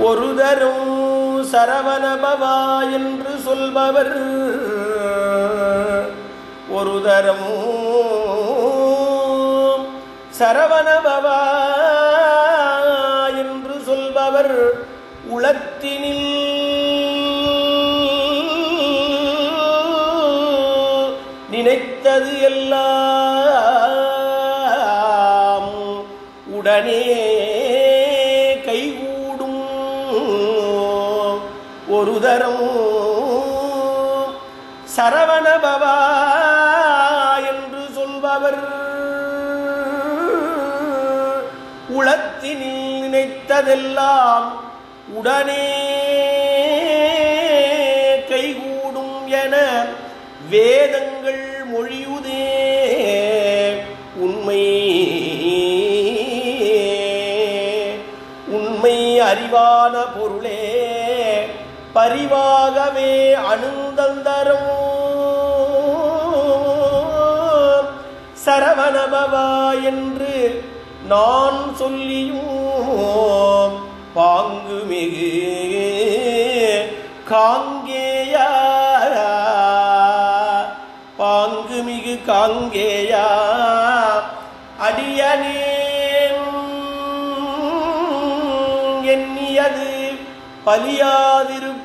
ஒரு தரும் சரவணபவா என்று சொல்பவர். ஒரு தரம் சரவணபவா என்று சொல்பவர். உளத்தினில் நினைத்தது எல்லாம் உடனே ஒரு தரம். சரவணபவா என்று சொல்பவர். உளத்தினில் நினைத்ததெல்லாம் உடனே கைகூடும் என வேதங்கள் மொழியுதே. உண்மை உண்மை அறிவான பொருளே. பரிவாகவே அணுந்தந்தரும். சரவணபவா என்று நான் சொல்லியும் பாங்கு மிகு காங்கேயா. பாங்கு மிகு காங்கேயா. அடியனே எண்ணியது பலியாதிருப்பதேனோ?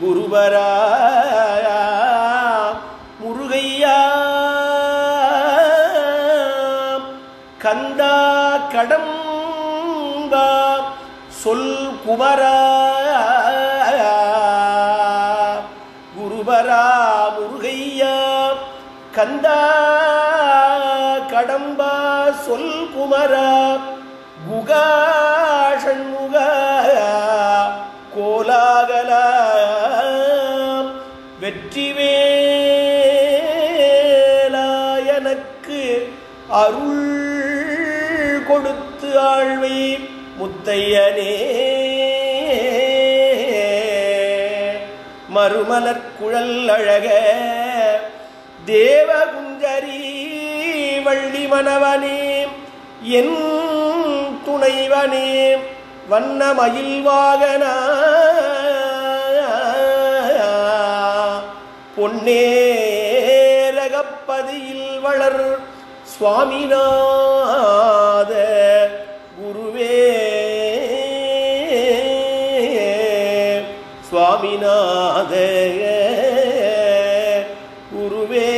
குருவரா முருகையா. கந்தா கடம்பா சொல் குமரா. குருவரா முருகையா. கந்தா கடம்பா சொல் குமரா. குகா ஷண்முக கோலாகல வெற்றிவேலாயனக்கு அருள் கொடுத்து ஆழ்வை முத்தையனே. மறுமலர் குழல் அழக தேவகுஞ்சரி வள்ளி மணவனே என் துணைவனே வண்ணமயில்வாகனா பொன்னேரகப்பதியில் வளர் சுவாமிநாத குருவே. சுவாமிநாத குருவே.